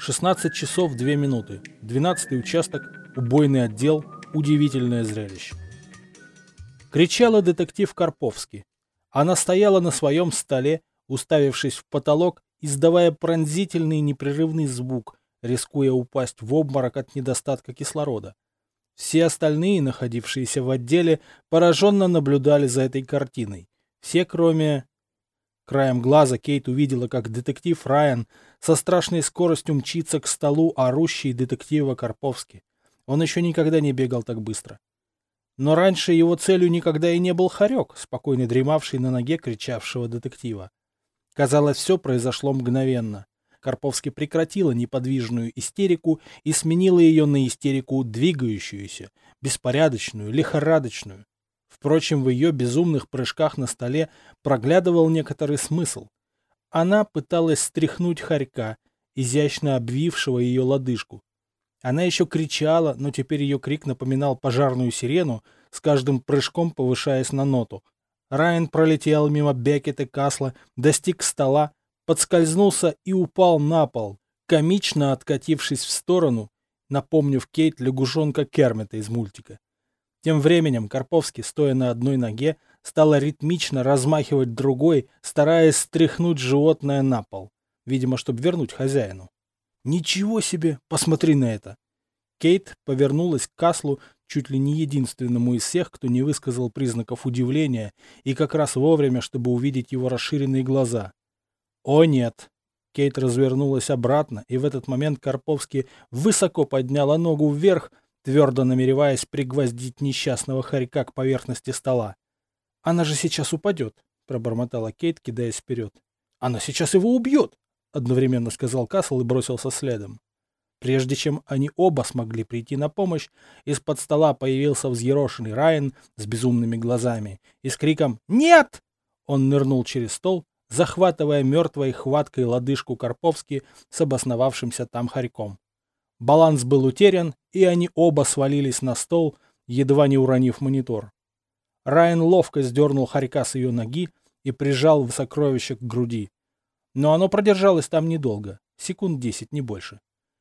16 часов 2 минуты. 12 участок, убойный отдел, удивительное зрелище. Кричала детектив Карповский. Она стояла на своем столе, уставившись в потолок, издавая пронзительный непрерывный звук, рискуя упасть в обморок от недостатка кислорода. Все остальные, находившиеся в отделе, пораженно наблюдали за этой картиной. Все, кроме... Краем глаза Кейт увидела, как детектив Райан со страшной скоростью мчится к столу орущий детектива Карповски. Он еще никогда не бегал так быстро. Но раньше его целью никогда и не был Харек, спокойно дремавший на ноге кричавшего детектива. Казалось, все произошло мгновенно. Карповский прекратила неподвижную истерику и сменила ее на истерику двигающуюся, беспорядочную, лихорадочную. Впрочем, в ее безумных прыжках на столе проглядывал некоторый смысл. Она пыталась стряхнуть хорька, изящно обвившего ее лодыжку. Она еще кричала, но теперь ее крик напоминал пожарную сирену, с каждым прыжком повышаясь на ноту. Райан пролетел мимо Беккета Касла, достиг стола, подскользнулся и упал на пол, комично откатившись в сторону, напомнив Кейт лягушонка Кермета из мультика. Тем временем Карповский, стоя на одной ноге, стал ритмично размахивать другой, стараясь стряхнуть животное на пол, видимо, чтобы вернуть хозяину. «Ничего себе! Посмотри на это!» Кейт повернулась к Каслу, чуть ли не единственному из всех, кто не высказал признаков удивления, и как раз вовремя, чтобы увидеть его расширенные глаза. «О нет!» Кейт развернулась обратно, и в этот момент Карповский высоко подняла ногу вверх, твердо намереваясь пригвоздить несчастного хорька к поверхности стола. «Она же сейчас упадет», — пробормотала Кейт, кидаясь вперед. «Она сейчас его убьет», — одновременно сказал Касл и бросился следом. Прежде чем они оба смогли прийти на помощь, из-под стола появился взъерошенный Райан с безумными глазами и с криком «Нет!» Он нырнул через стол, захватывая мертвой хваткой лодыжку Карповски с обосновавшимся там хорьком. Баланс был утерян, и они оба свалились на стол, едва не уронив монитор. Райан ловко сдернул хорька с ее ноги и прижал в сокровище к груди. Но оно продержалось там недолго, секунд десять, не больше.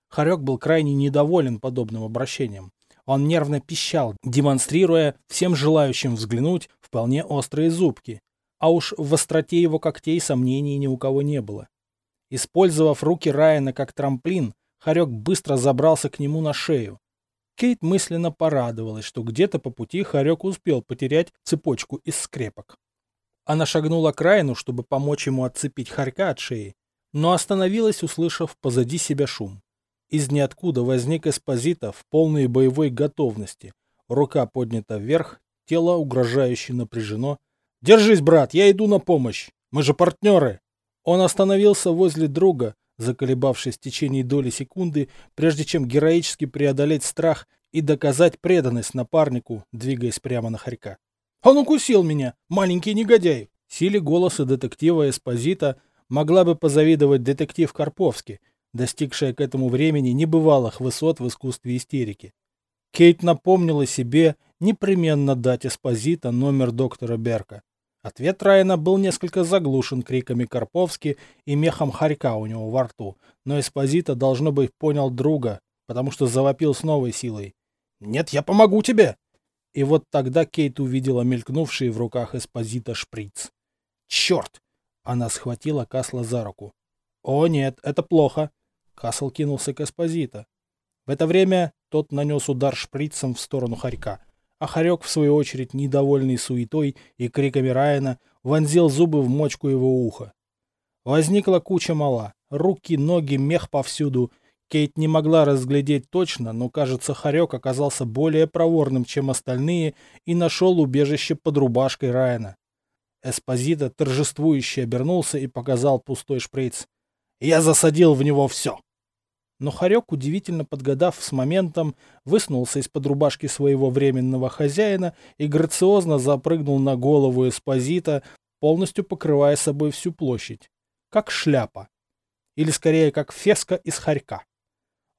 Хорек был крайне недоволен подобным обращением. Он нервно пищал, демонстрируя всем желающим взглянуть вполне острые зубки. А уж в остроте его когтей сомнений ни у кого не было. Использовав руки Райана как трамплин, Харек быстро забрался к нему на шею. Кейт мысленно порадовалась, что где-то по пути Харек успел потерять цепочку из скрепок. Она шагнула к Райну, чтобы помочь ему отцепить Харька от шеи, но остановилась, услышав позади себя шум. Из ниоткуда возник Эспозита в полной боевой готовности. Рука поднята вверх, тело угрожающе напряжено. «Держись, брат, я иду на помощь! Мы же партнеры!» Он остановился возле друга, заколебавшись в течение доли секунды, прежде чем героически преодолеть страх и доказать преданность напарнику, двигаясь прямо на хорька. «Он укусил меня, маленький негодяй!» Силе голоса детектива Эспозита могла бы позавидовать детектив Карповский, достигшая к этому времени небывалых высот в искусстве истерики. Кейт напомнила себе непременно дать Эспозита номер доктора Берка. Ответ Райана был несколько заглушен криками Карповски и мехом хорька у него во рту, но Эспозита, должно быть, понял друга, потому что завопил с новой силой. «Нет, я помогу тебе!» И вот тогда Кейт увидела мелькнувший в руках Эспозита шприц. «Черт!» Она схватила Касла за руку. «О нет, это плохо!» Касл кинулся к Эспозита. В это время тот нанес удар шприцем в сторону хорька а Харек, в свою очередь, недовольный суетой и криками Райана, вонзил зубы в мочку его уха. Возникла куча мала. Руки, ноги, мех повсюду. Кейт не могла разглядеть точно, но, кажется, Харек оказался более проворным, чем остальные, и нашел убежище под рубашкой Райана. Эспозита торжествующе обернулся и показал пустой шприц. «Я засадил в него все!» Но Харек, удивительно подгадав с моментом, высунулся из-под рубашки своего временного хозяина и грациозно запрыгнул на голову эспозита, полностью покрывая собой всю площадь. Как шляпа. Или скорее, как феска из хорька.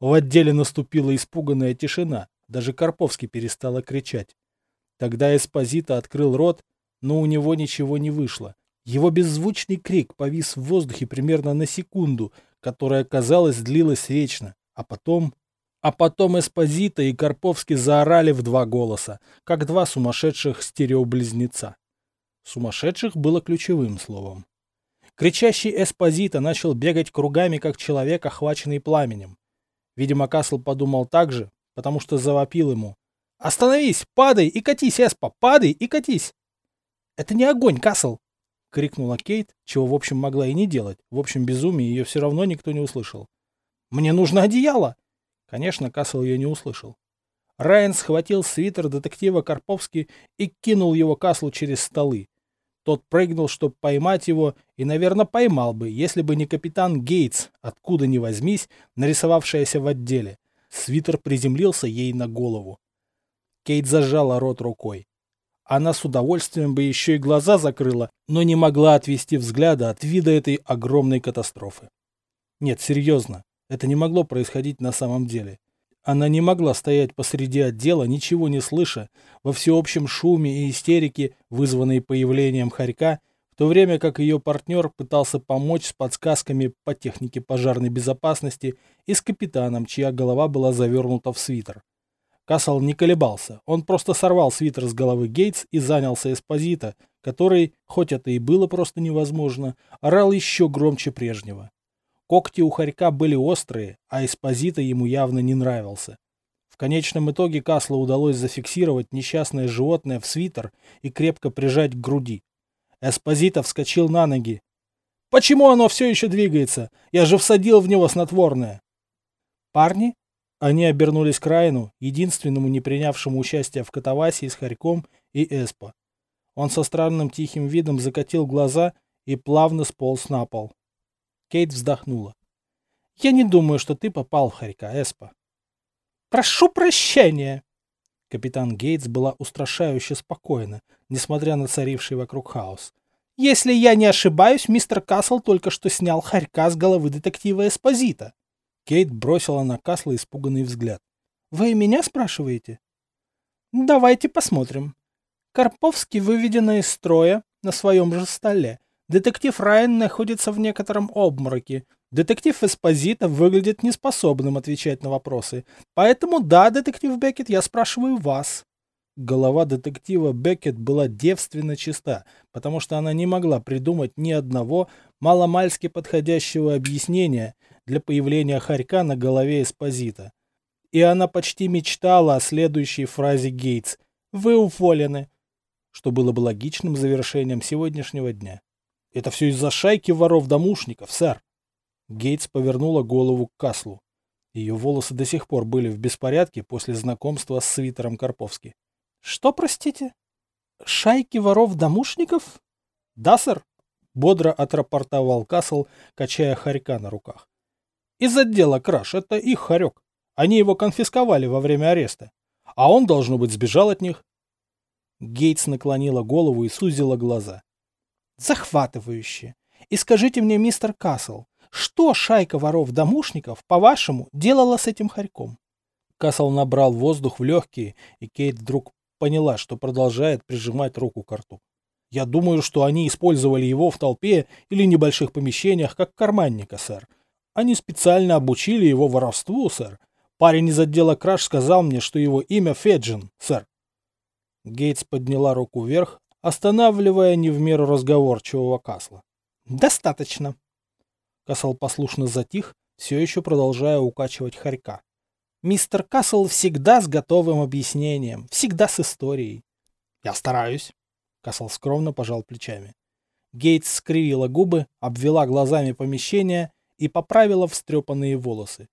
В отделе наступила испуганная тишина, даже Карповский перестала кричать. Тогда эспозита открыл рот, но у него ничего не вышло. Его беззвучный крик повис в воздухе примерно на секунду, которая, казалось, длилась вечно, а потом... А потом Эспозита и Карповский заорали в два голоса, как два сумасшедших стереоблизнеца. Сумасшедших было ключевым словом. Кричащий Эспозита начал бегать кругами, как человек, охваченный пламенем. Видимо, Касл подумал так же, потому что завопил ему. «Остановись! Падай и катись, Эспа! Падай и катись!» «Это не огонь, Касл!» — крикнула Кейт, чего, в общем, могла и не делать. В общем, безумие ее все равно никто не услышал. «Мне нужно одеяло!» Конечно, Касл ее не услышал. Райан схватил свитер детектива Карповски и кинул его Каслу через столы. Тот прыгнул, чтобы поймать его, и, наверное, поймал бы, если бы не капитан Гейтс, откуда ни возьмись, нарисовавшаяся в отделе. Свитер приземлился ей на голову. Кейт зажала рот рукой. Она с удовольствием бы еще и глаза закрыла, но не могла отвести взгляда от вида этой огромной катастрофы. Нет, серьезно, это не могло происходить на самом деле. Она не могла стоять посреди отдела, ничего не слыша, во всеобщем шуме и истерике, вызванной появлением хорька, в то время как ее партнер пытался помочь с подсказками по технике пожарной безопасности и с капитаном, чья голова была завернута в свитер. Кассел не колебался. Он просто сорвал свитер с головы Гейтс и занялся Эспозита, который, хоть это и было просто невозможно, орал еще громче прежнего. Когти у хорька были острые, а Эспозита ему явно не нравился. В конечном итоге Каслу удалось зафиксировать несчастное животное в свитер и крепко прижать к груди. Эспозита вскочил на ноги. «Почему оно все еще двигается? Я же всадил в него снотворное!» Парни, они обернулись к Райну, единственному не принявшему участия в катавасии с Харьком и Эспо. Он со странным тихим видом закатил глаза и плавно сполз на пол. Кейт вздохнула. «Я не думаю, что ты попал в Харька, Эспо». «Прошу прощения!» Капитан Гейтс была устрашающе спокойна, несмотря на царивший вокруг хаос. «Если я не ошибаюсь, мистер Касл только что снял Харька с головы детектива Эспозита». Кейт бросила на Касла испуганный взгляд. «Вы меня спрашиваете?» «Давайте посмотрим». Карповский выведен из строя на своем же столе. Детектив Райан находится в некотором обмороке. Детектив Эспозита выглядит неспособным отвечать на вопросы. Поэтому да, детектив Беккет, я спрашиваю вас. Голова детектива Беккет была девственно чиста, потому что она не могла придумать ни одного маломальски подходящего объяснения для появления хорька на голове Эспозита. И она почти мечтала о следующей фразе Гейтс «Вы уволены», что было бы логичным завершением сегодняшнего дня. «Это все из-за шайки воров-домушников, сэр». Гейтс повернула голову к Каслу. Ее волосы до сих пор были в беспорядке после знакомства с свитером Карповски. «Что, простите? Шайки воров-домушников?» «Да, сэр», — бодро отрапортовал Касл, качая хорька на руках. «Из отдела краж, это их хорек. Они его конфисковали во время ареста. А он, должно быть, сбежал от них». Гейтс наклонила голову и сузила глаза. «Захватывающе! И скажите мне, мистер Касл, что шайка воров-домушников, по-вашему, делала с этим хорьком?» Касл набрал воздух в легкие, и Кейт вдруг поняла, что продолжает прижимать руку к рту. Я думаю, что они использовали его в толпе или небольших помещениях как карманника, сэр. Они специально обучили его воровству, сэр. Парень из отдела краж сказал мне, что его имя Феджин, сэр. Гейтс подняла руку вверх, останавливая не в меру разговорчивого Касла. «Достаточно». Касл послушно затих, все еще продолжая укачивать хорька. Мистер Касл всегда с готовым объяснением, всегда с историей. Я стараюсь. Касл скромно пожал плечами. Гейтс скривила губы, обвела глазами помещение и поправила встрепанные волосы.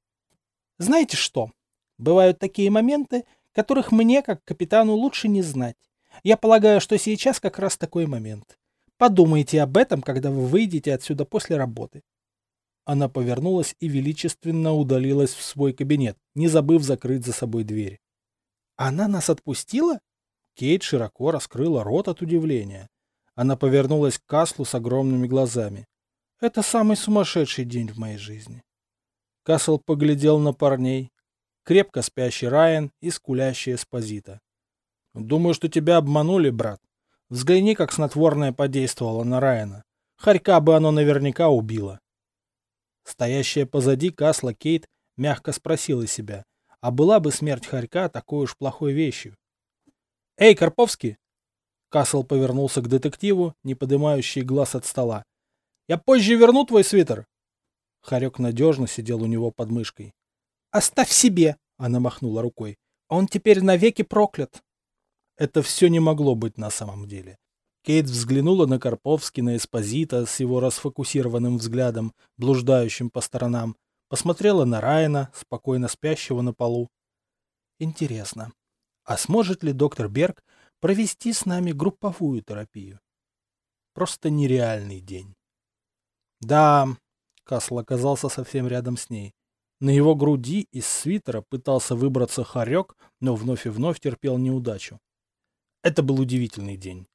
Знаете что? Бывают такие моменты, которых мне, как капитану, лучше не знать. Я полагаю, что сейчас как раз такой момент. Подумайте об этом, когда вы выйдете отсюда после работы. Она повернулась и величественно удалилась в свой кабинет, не забыв закрыть за собой дверь. «Она нас отпустила?» Кейт широко раскрыла рот от удивления. Она повернулась к Каслу с огромными глазами. «Это самый сумасшедший день в моей жизни». Касл поглядел на парней. Крепко спящий Райан и скулящий Эспозита. «Думаю, что тебя обманули, брат. Взгляни, как снотворное подействовало на Райана. Харька бы оно наверняка убило. Стоящая позади Касла Кейт мягко спросила себя, а была бы смерть Харька такой уж плохой вещью? «Эй, Карповский!» Касл повернулся к детективу, не поднимающий глаз от стола. «Я позже верну твой свитер!» Харек надежно сидел у него под мышкой. «Оставь себе!» — она махнула рукой. «Он теперь навеки проклят!» Это все не могло быть на самом деле. Кейт взглянула на Карповски, на Эспозита с его расфокусированным взглядом, блуждающим по сторонам, посмотрела на Райана, спокойно спящего на полу. Интересно, а сможет ли доктор Берг провести с нами групповую терапию? Просто нереальный день. Да, Касл оказался совсем рядом с ней. На его груди из свитера пытался выбраться хорек, но вновь и вновь терпел неудачу. Это был удивительный день.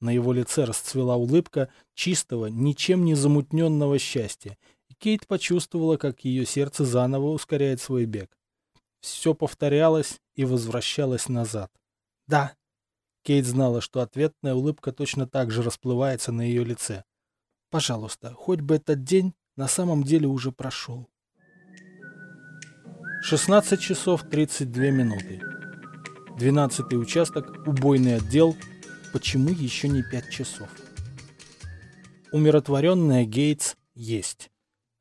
На его лице расцвела улыбка чистого, ничем не замутненного счастья, Кейт почувствовала, как ее сердце заново ускоряет свой бег. Все повторялось и возвращалось назад. «Да». Кейт знала, что ответная улыбка точно так же расплывается на ее лице. «Пожалуйста, хоть бы этот день на самом деле уже прошел». 16 часов 32 минуты. 12 участок, убойный отдел, Почему еще не пять часов? Умиротворенная Гейтс есть.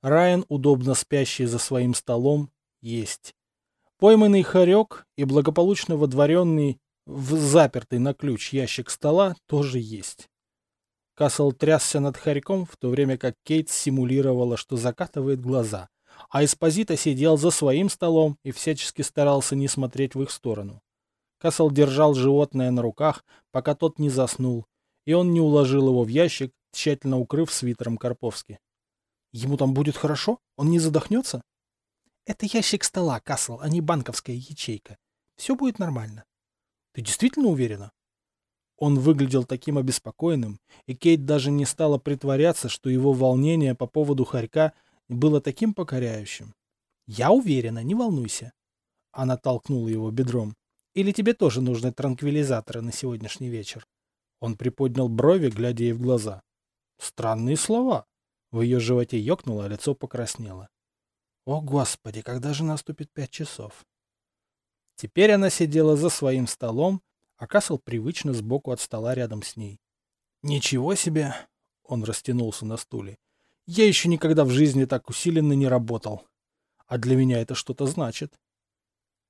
Райан, удобно спящий за своим столом, есть. Пойманный хорек и благополучно водворенный в запертый на ключ ящик стола тоже есть. Касл трясся над хорьком, в то время как Кейт симулировала, что закатывает глаза, а Эспозита сидел за своим столом и всячески старался не смотреть в их сторону. Касл держал животное на руках, пока тот не заснул, и он не уложил его в ящик, тщательно укрыв свитером Карповски. Ему там будет хорошо? Он не задохнется? Это ящик стола, Касл, а не банковская ячейка. Все будет нормально. Ты действительно уверена? Он выглядел таким обеспокоенным, и Кейт даже не стала притворяться, что его волнение по поводу хорька было таким покоряющим. «Я уверена, не волнуйся». Она толкнула его бедром. Или тебе тоже нужны транквилизаторы на сегодняшний вечер? Он приподнял брови, глядя ей в глаза. Странные слова. В ее животе ёкнуло, а лицо покраснело. О, Господи, когда же наступит пять часов? Теперь она сидела за своим столом, а Касл привычно сбоку от стола рядом с ней. «Ничего себе!» — он растянулся на стуле. «Я еще никогда в жизни так усиленно не работал. А для меня это что-то значит.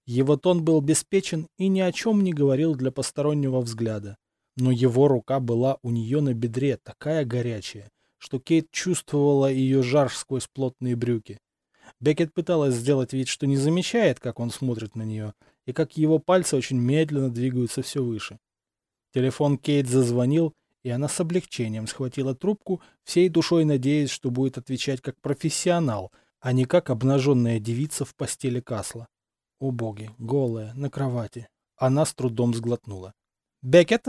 Его тон был беспечен и ни о чем не говорил для постороннего взгляда. Но его рука была у нее на бедре такая горячая, что Кейт чувствовала ее жар сквозь плотные брюки. Беккет пыталась сделать вид, что не замечает, как он смотрит на нее, и как его пальцы очень медленно двигаются все выше. Телефон Кейт зазвонил, и она с облегчением схватила трубку, всей душой надеясь, что будет отвечать как профессионал, а не как обнаженная девица в постели Касла. О боги, голая, на кровати. Она с трудом сглотнула. «Беккет?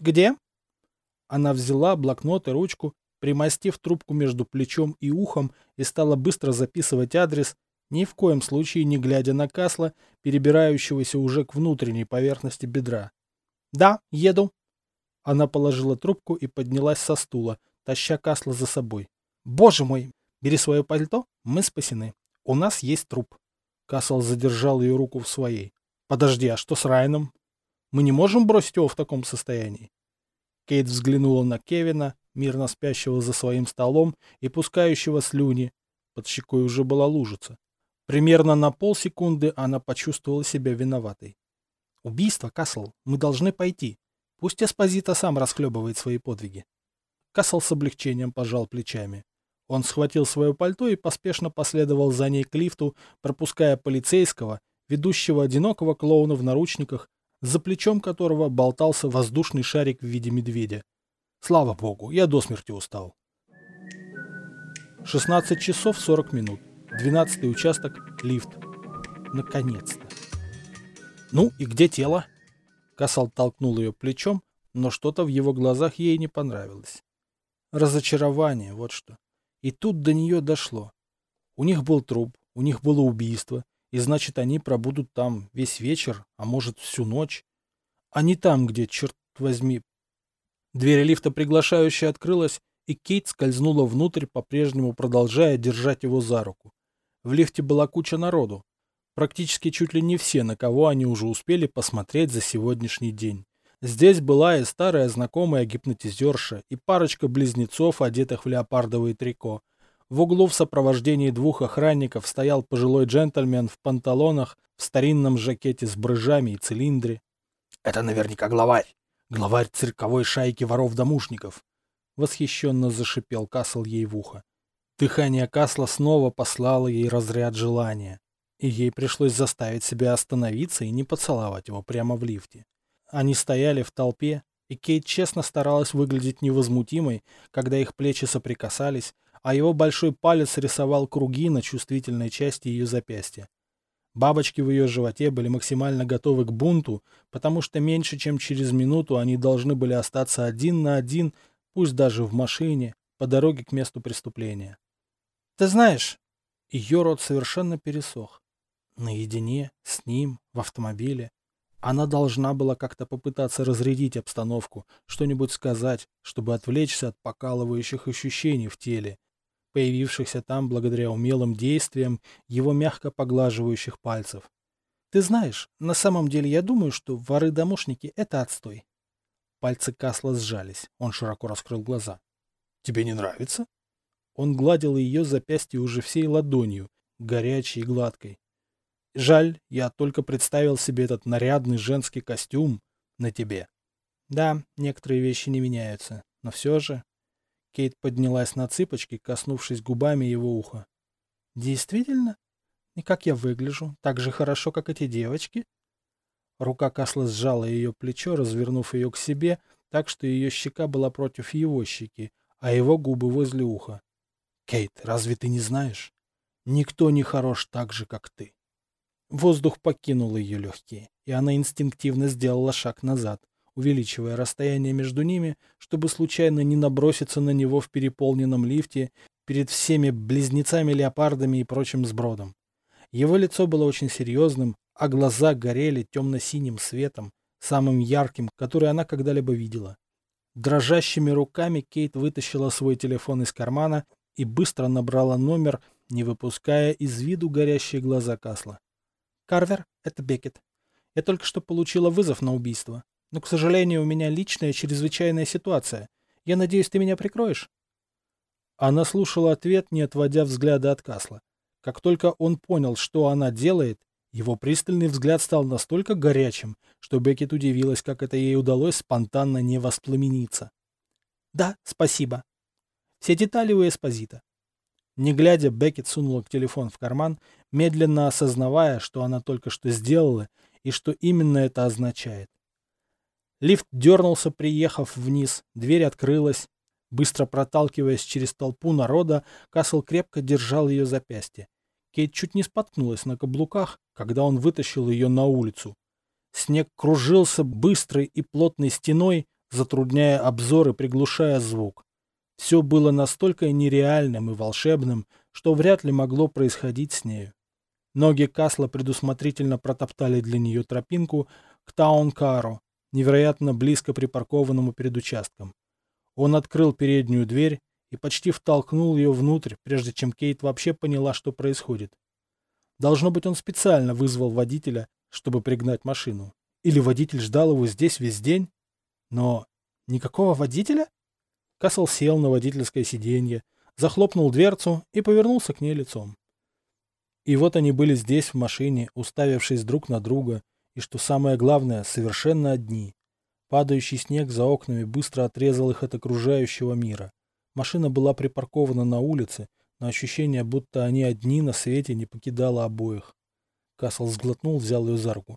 Где?» Она взяла блокнот и ручку, примостив трубку между плечом и ухом и стала быстро записывать адрес, ни в коем случае не глядя на Касла, перебирающегося уже к внутренней поверхности бедра. «Да, еду». Она положила трубку и поднялась со стула, таща Касла за собой. «Боже мой! Бери свое пальто, мы спасены. У нас есть труп». Кассел задержал ее руку в своей. «Подожди, а что с Райаном? Мы не можем бросить его в таком состоянии?» Кейт взглянула на Кевина, мирно спящего за своим столом и пускающего слюни. Под щекой уже была лужица. Примерно на полсекунды она почувствовала себя виноватой. «Убийство, Кассел, мы должны пойти. Пусть Эспозита сам расхлебывает свои подвиги». Кассел с облегчением пожал плечами. Он схватил свое пальто и поспешно последовал за ней к лифту, пропуская полицейского, ведущего одинокого клоуна в наручниках, за плечом которого болтался воздушный шарик в виде медведя. Слава богу, я до смерти устал. 16 часов 40 минут. 12 участок, лифт. Наконец-то. Ну и где тело? Касал толкнул ее плечом, но что-то в его глазах ей не понравилось. Разочарование, вот что. И тут до нее дошло. У них был труп, у них было убийство, и значит, они пробудут там весь вечер, а может, всю ночь. А не там, где, черт возьми... Дверь лифта приглашающая открылась, и Кейт скользнула внутрь, по-прежнему продолжая держать его за руку. В лифте была куча народу. Практически чуть ли не все, на кого они уже успели посмотреть за сегодняшний день. Здесь была и старая знакомая гипнотизерша, и парочка близнецов, одетых в леопардовые трико. В углу в сопровождении двух охранников стоял пожилой джентльмен в панталонах, в старинном жакете с брыжами и цилиндре. «Это наверняка главарь! Главарь цирковой шайки воров-домушников!» Восхищенно зашипел Касл ей в ухо. Дыхание Касла снова послало ей разряд желания, и ей пришлось заставить себя остановиться и не поцеловать его прямо в лифте. Они стояли в толпе, и Кейт честно старалась выглядеть невозмутимой, когда их плечи соприкасались, а его большой палец рисовал круги на чувствительной части ее запястья. Бабочки в ее животе были максимально готовы к бунту, потому что меньше чем через минуту они должны были остаться один на один, пусть даже в машине, по дороге к месту преступления. Ты знаешь, ее рот совершенно пересох. Наедине, с ним, в автомобиле. Она должна была как-то попытаться разрядить обстановку, что-нибудь сказать, чтобы отвлечься от покалывающих ощущений в теле, появившихся там благодаря умелым действиям его мягко поглаживающих пальцев. Ты знаешь, на самом деле я думаю, что воры-домушники — это отстой. Пальцы Касла сжались. Он широко раскрыл глаза. Тебе не нравится? Он гладил ее запястье уже всей ладонью, горячей и гладкой. Жаль, я только представил себе этот нарядный женский костюм на тебе. Да, некоторые вещи не меняются, но все же... Кейт поднялась на цыпочки, коснувшись губами его уха. Действительно? И как я выгляжу? Так же хорошо, как эти девочки? Рука Касла сжала ее плечо, развернув ее к себе, так что ее щека была против его щеки, а его губы возле уха. Кейт, разве ты не знаешь? Никто не хорош так же, как ты. Воздух покинул ее легкие, и она инстинктивно сделала шаг назад, увеличивая расстояние между ними, чтобы случайно не наброситься на него в переполненном лифте перед всеми близнецами-леопардами и прочим сбродом. Его лицо было очень серьезным, а глаза горели темно-синим светом, самым ярким, который она когда-либо видела. Дрожащими руками Кейт вытащила свой телефон из кармана и быстро набрала номер, не выпуская из виду горящие глаза Касла. «Карвер, это Бекет. Я только что получила вызов на убийство. Но, к сожалению, у меня личная чрезвычайная ситуация. Я надеюсь, ты меня прикроешь?» Она слушала ответ, не отводя взгляда от Касла. Как только он понял, что она делает, его пристальный взгляд стал настолько горячим, что Беккет удивилась, как это ей удалось спонтанно не воспламениться. «Да, спасибо. Все детали у Эспозита». Не глядя, Беккет сунула телефон в карман, медленно осознавая, что она только что сделала и что именно это означает. Лифт дернулся, приехав вниз, дверь открылась. Быстро проталкиваясь через толпу народа, Касл крепко держал ее запястье. Кейт чуть не споткнулась на каблуках, когда он вытащил ее на улицу. Снег кружился быстрой и плотной стеной, затрудняя обзор и приглушая звук. Все было настолько нереальным и волшебным, что вряд ли могло происходить с нею. Ноги Касла предусмотрительно протоптали для нее тропинку к Таун-Кару, невероятно близко припаркованному перед участком. Он открыл переднюю дверь и почти втолкнул ее внутрь, прежде чем Кейт вообще поняла, что происходит. Должно быть, он специально вызвал водителя, чтобы пригнать машину. Или водитель ждал его здесь весь день. Но никакого водителя? Кассел сел на водительское сиденье, захлопнул дверцу и повернулся к ней лицом. И вот они были здесь, в машине, уставившись друг на друга, и, что самое главное, совершенно одни. Падающий снег за окнами быстро отрезал их от окружающего мира. Машина была припаркована на улице, но ощущение, будто они одни на свете, не покидало обоих. Касл сглотнул, взял ее за руку.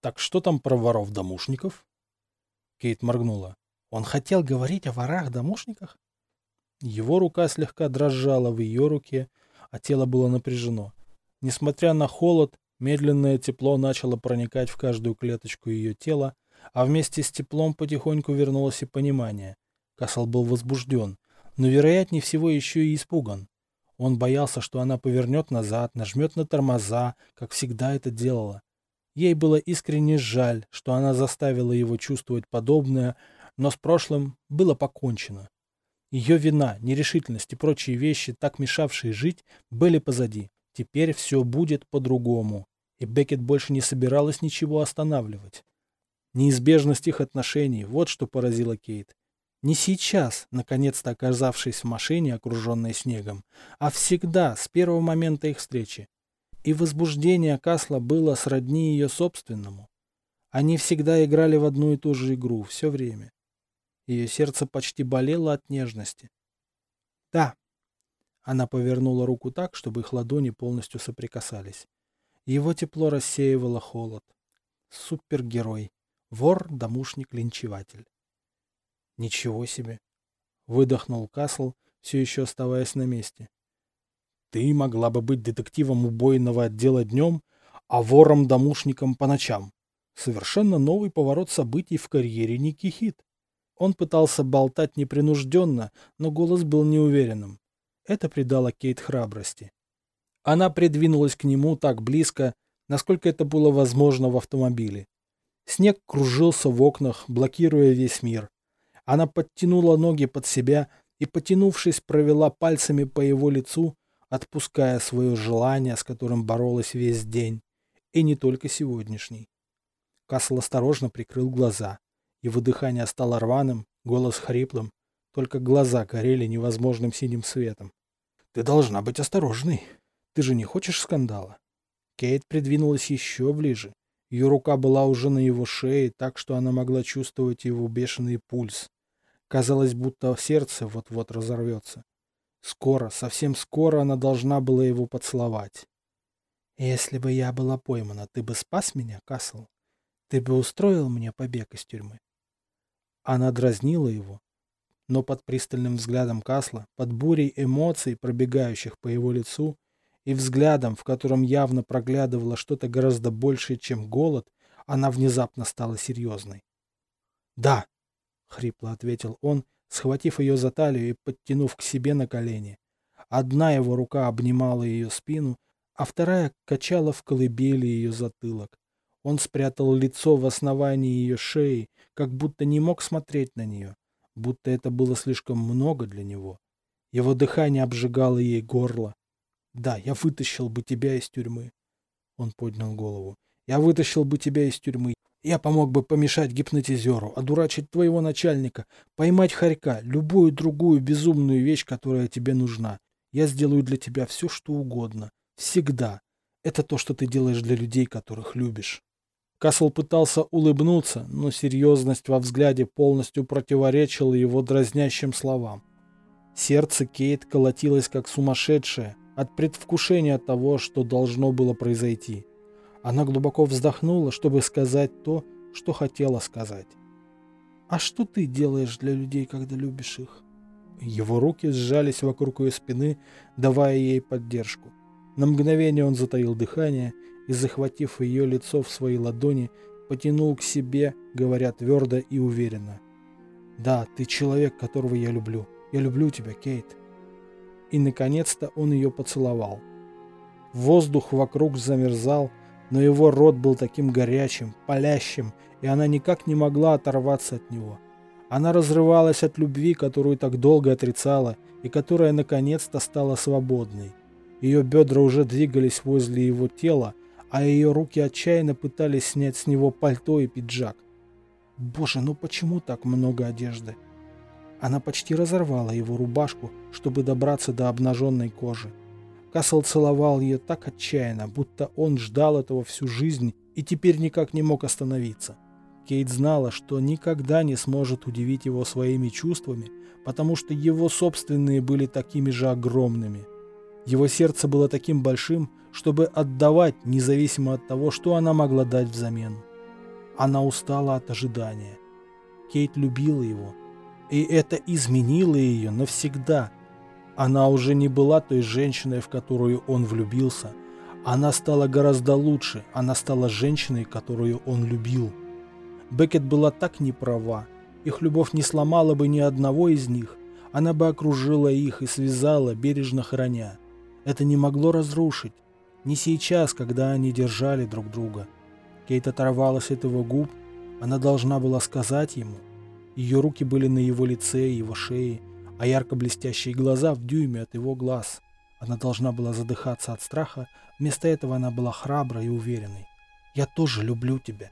«Так что там про воров-домушников?» Кейт моргнула. «Он хотел говорить о ворах-домушниках?» Его рука слегка дрожала в ее руке, а тело было напряжено. Несмотря на холод, медленное тепло начало проникать в каждую клеточку ее тела, а вместе с теплом потихоньку вернулось и понимание. Касл был возбужден но вероятнее всего еще и испуган. Он боялся, что она повернет назад, нажмет на тормоза, как всегда это делала. Ей было искренне жаль, что она заставила его чувствовать подобное, но с прошлым было покончено. Ее вина, нерешительность и прочие вещи, так мешавшие жить, были позади. Теперь все будет по-другому. И Беккет больше не собиралась ничего останавливать. Неизбежность их отношений – вот что поразило Кейт. Не сейчас, наконец-то оказавшись в машине, окруженной снегом, а всегда, с первого момента их встречи. И возбуждение Касла было сродни ее собственному. Они всегда играли в одну и ту же игру, все время. Ее сердце почти болело от нежности. «Да». Она повернула руку так, чтобы их ладони полностью соприкасались. Его тепло рассеивало холод. Супергерой. Вор, домушник, линчеватель. Ничего себе. Выдохнул Касл, все еще оставаясь на месте. Ты могла бы быть детективом убойного отдела днем, а вором-домушником по ночам. Совершенно новый поворот событий в карьере Ники Хит. Он пытался болтать непринужденно, но голос был неуверенным. Это придало Кейт храбрости. Она придвинулась к нему так близко, насколько это было возможно в автомобиле. Снег кружился в окнах, блокируя весь мир. Она подтянула ноги под себя и, потянувшись, провела пальцами по его лицу, отпуская свое желание, с которым боролась весь день, и не только сегодняшний. Касл осторожно прикрыл глаза. Его дыхание стало рваным, голос хриплым, только глаза горели невозможным синим светом. «Ты должна быть осторожной. Ты же не хочешь скандала?» Кейт придвинулась еще ближе. Ее рука была уже на его шее, так что она могла чувствовать его бешеный пульс. Казалось, будто сердце вот-вот разорвется. Скоро, совсем скоро она должна была его поцеловать. «Если бы я была поймана, ты бы спас меня, Касл? Ты бы устроил мне побег из тюрьмы?» Она дразнила его, но под пристальным взглядом Касла, под бурей эмоций, пробегающих по его лицу, и взглядом, в котором явно проглядывало что-то гораздо большее, чем голод, она внезапно стала серьезной. «Да», — хрипло ответил он, схватив ее за талию и подтянув к себе на колени. Одна его рука обнимала ее спину, а вторая качала в колыбели ее затылок. Он спрятал лицо в основании ее шеи, как будто не мог смотреть на нее, будто это было слишком много для него. Его дыхание обжигало ей горло. «Да, я вытащил бы тебя из тюрьмы». Он поднял голову. «Я вытащил бы тебя из тюрьмы. Я помог бы помешать гипнотизеру, одурачить твоего начальника, поймать хорька, любую другую безумную вещь, которая тебе нужна. Я сделаю для тебя все, что угодно. Всегда. Это то, что ты делаешь для людей, которых любишь. Касл пытался улыбнуться, но серьезность во взгляде полностью противоречила его дразнящим словам. Сердце Кейт колотилось как сумасшедшее от предвкушения того, что должно было произойти. Она глубоко вздохнула, чтобы сказать то, что хотела сказать. «А что ты делаешь для людей, когда любишь их?» Его руки сжались вокруг ее спины, давая ей поддержку. На мгновение он затаил дыхание и, захватив ее лицо в свои ладони, потянул к себе, говоря твердо и уверенно. «Да, ты человек, которого я люблю. Я люблю тебя, Кейт». И, наконец-то, он ее поцеловал. Воздух вокруг замерзал, но его рот был таким горячим, палящим, и она никак не могла оторваться от него. Она разрывалась от любви, которую так долго отрицала, и которая наконец-то стала свободной. Ее бедра уже двигались возле его тела, а ее руки отчаянно пытались снять с него пальто и пиджак. Боже, ну почему так много одежды? Она почти разорвала его рубашку, чтобы добраться до обнаженной кожи. Касл целовал ее так отчаянно, будто он ждал этого всю жизнь и теперь никак не мог остановиться. Кейт знала, что никогда не сможет удивить его своими чувствами, потому что его собственные были такими же огромными. Его сердце было таким большим, чтобы отдавать, независимо от того, что она могла дать взамен. Она устала от ожидания. Кейт любила его, и это изменило ее навсегда – она уже не была той женщиной, в которую он влюбился. Она стала гораздо лучше. Она стала женщиной, которую он любил. Беккет была так неправа. Их любовь не сломала бы ни одного из них. Она бы окружила их и связала, бережно храня. Это не могло разрушить. Не сейчас, когда они держали друг друга. Кейт оторвалась от его губ. Она должна была сказать ему. Ее руки были на его лице и его шее. а ярко-блестящие глаза в дюйме от его глаз. Она должна была задыхаться от страха, вместо этого она была храброй и уверенной. «Я тоже люблю тебя.